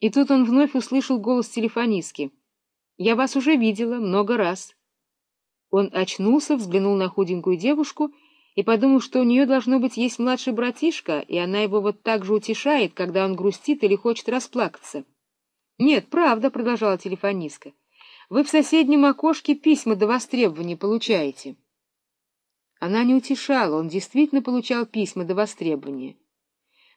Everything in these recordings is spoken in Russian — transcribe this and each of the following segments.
И тут он вновь услышал голос телефонистки. «Я вас уже видела много раз». Он очнулся, взглянул на худенькую девушку и подумал, что у нее должно быть есть младший братишка, и она его вот так же утешает, когда он грустит или хочет расплакаться. «Нет, правда», — продолжала телефонистка, — «вы в соседнем окошке письма до востребования получаете». Она не утешала, он действительно получал письма до востребования.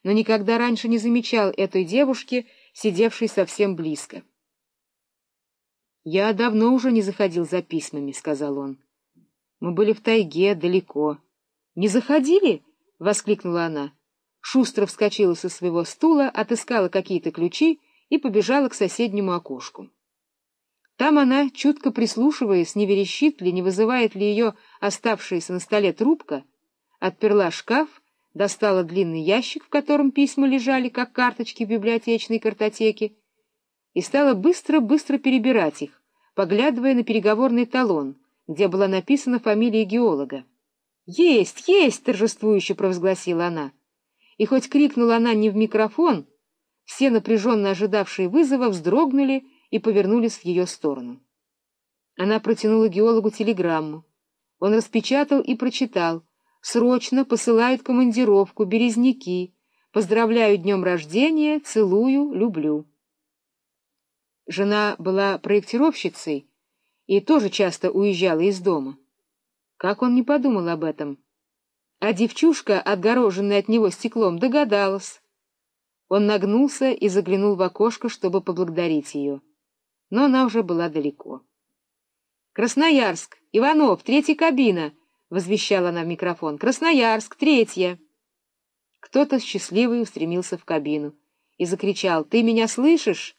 Но никогда раньше не замечал этой девушки, сидевшей совсем близко. «Я давно уже не заходил за письмами», — сказал он. «Мы были в тайге, далеко». «Не заходили?» — воскликнула она. Шустро вскочила со своего стула, отыскала какие-то ключи и побежала к соседнему окошку. Там она, чутко прислушиваясь, не верещит ли, не вызывает ли ее оставшаяся на столе трубка, отперла шкаф, достала длинный ящик, в котором письма лежали, как карточки в библиотечной картотеке, и стала быстро-быстро перебирать их, поглядывая на переговорный талон, где была написана фамилия геолога. «Есть, есть!» — торжествующе провозгласила она. И хоть крикнула она не в микрофон, все напряженно ожидавшие вызова вздрогнули и повернулись в ее сторону. Она протянула геологу телеграмму. Он распечатал и прочитал. «Срочно посылают командировку, березняки. Поздравляю днем рождения, целую, люблю». Жена была проектировщицей и тоже часто уезжала из дома. Как он не подумал об этом? А девчушка, отгороженная от него стеклом, догадалась. Он нагнулся и заглянул в окошко, чтобы поблагодарить ее но она уже была далеко. «Красноярск! Иванов! Третья кабина!» — возвещала она в микрофон. «Красноярск! Третья!» Кто-то счастливый устремился в кабину и закричал «Ты меня слышишь?»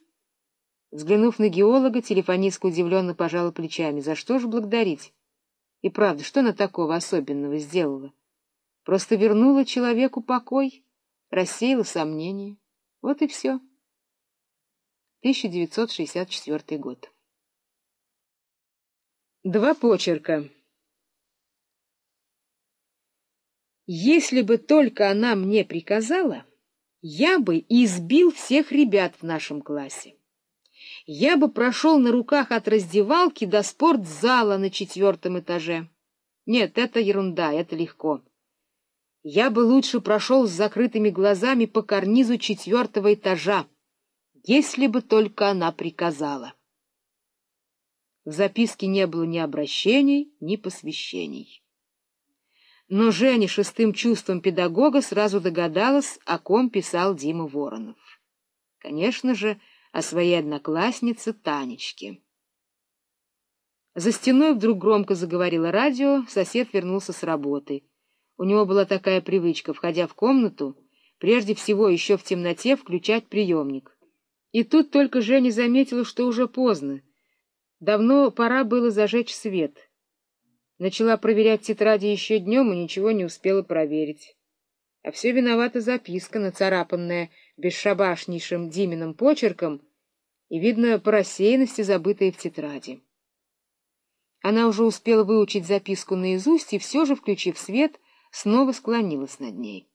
Взглянув на геолога, телефонистка удивленно пожала плечами. «За что же благодарить?» И правда, что она такого особенного сделала? Просто вернула человеку покой, рассеяла сомнения. Вот и все. 1964 год. Два почерка. Если бы только она мне приказала, я бы избил всех ребят в нашем классе. Я бы прошел на руках от раздевалки до спортзала на четвертом этаже. Нет, это ерунда, это легко. Я бы лучше прошел с закрытыми глазами по карнизу четвертого этажа если бы только она приказала. В записке не было ни обращений, ни посвящений. Но Женя шестым чувством педагога сразу догадалась, о ком писал Дима Воронов. Конечно же, о своей однокласснице Танечке. За стеной вдруг громко заговорило радио, сосед вернулся с работы. У него была такая привычка, входя в комнату, прежде всего еще в темноте включать приемник. И тут только Женя заметила, что уже поздно. Давно пора было зажечь свет. Начала проверять тетради еще днем и ничего не успела проверить. А все виновата записка, нацарапанная бесшабашнейшим Диминым почерком и, видно, по рассеянности забытая в тетради. Она уже успела выучить записку наизусть и все же, включив свет, снова склонилась над ней.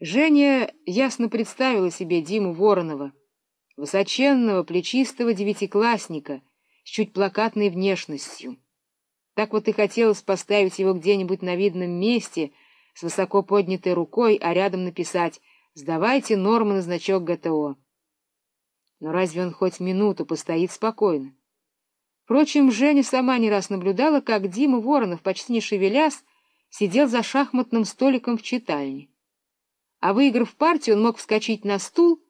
Женя ясно представила себе Диму Воронова, высоченного, плечистого девятиклассника с чуть плакатной внешностью. Так вот и хотелось поставить его где-нибудь на видном месте с высоко поднятой рукой, а рядом написать «Сдавайте нормы на значок ГТО». Но разве он хоть минуту постоит спокойно? Впрочем, Женя сама не раз наблюдала, как Дима Воронов, почти не шевелясь, сидел за шахматным столиком в читальне а выиграв партию, он мог вскочить на стул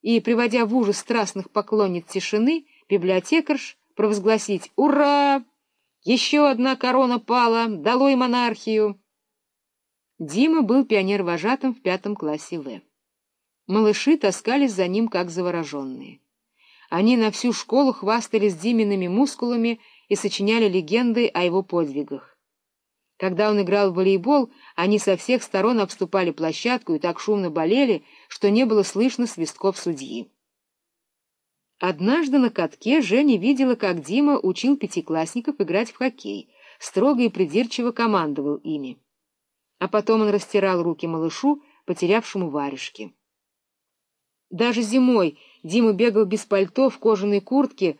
и, приводя в ужас страстных поклонниц тишины, библиотекарш провозгласить «Ура! Еще одна корона пала! Долой монархию!» Дима был пионер-вожатым в пятом классе В. Малыши таскались за ним, как завороженные. Они на всю школу хвастались Димиными мускулами и сочиняли легенды о его подвигах. Когда он играл в волейбол, они со всех сторон обступали площадку и так шумно болели, что не было слышно свистков судьи. Однажды на катке Женя видела, как Дима учил пятиклассников играть в хоккей, строго и придирчиво командовал ими. А потом он растирал руки малышу, потерявшему варежки. Даже зимой Дима бегал без пальто в кожаной куртке,